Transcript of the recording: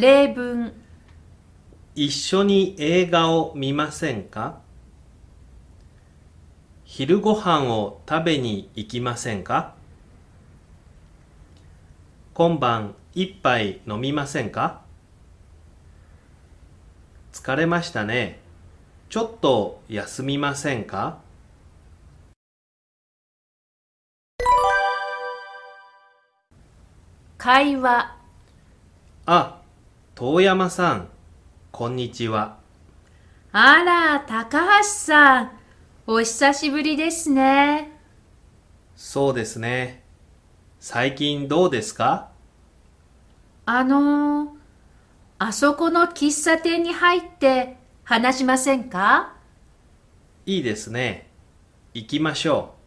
例文。一緒に映画を見ませんか？昼ご飯を食べに行きませんか？今晩一杯飲みませんか？疲れましたね。ちょっと休みませんか？会話。あ、遠山さん、こんにちは。あら、高橋さん。お久しぶりですね。そうですね。最近どうですか？あのー、あそこの喫茶店に入って話しませんか？いいですね。行きましょう。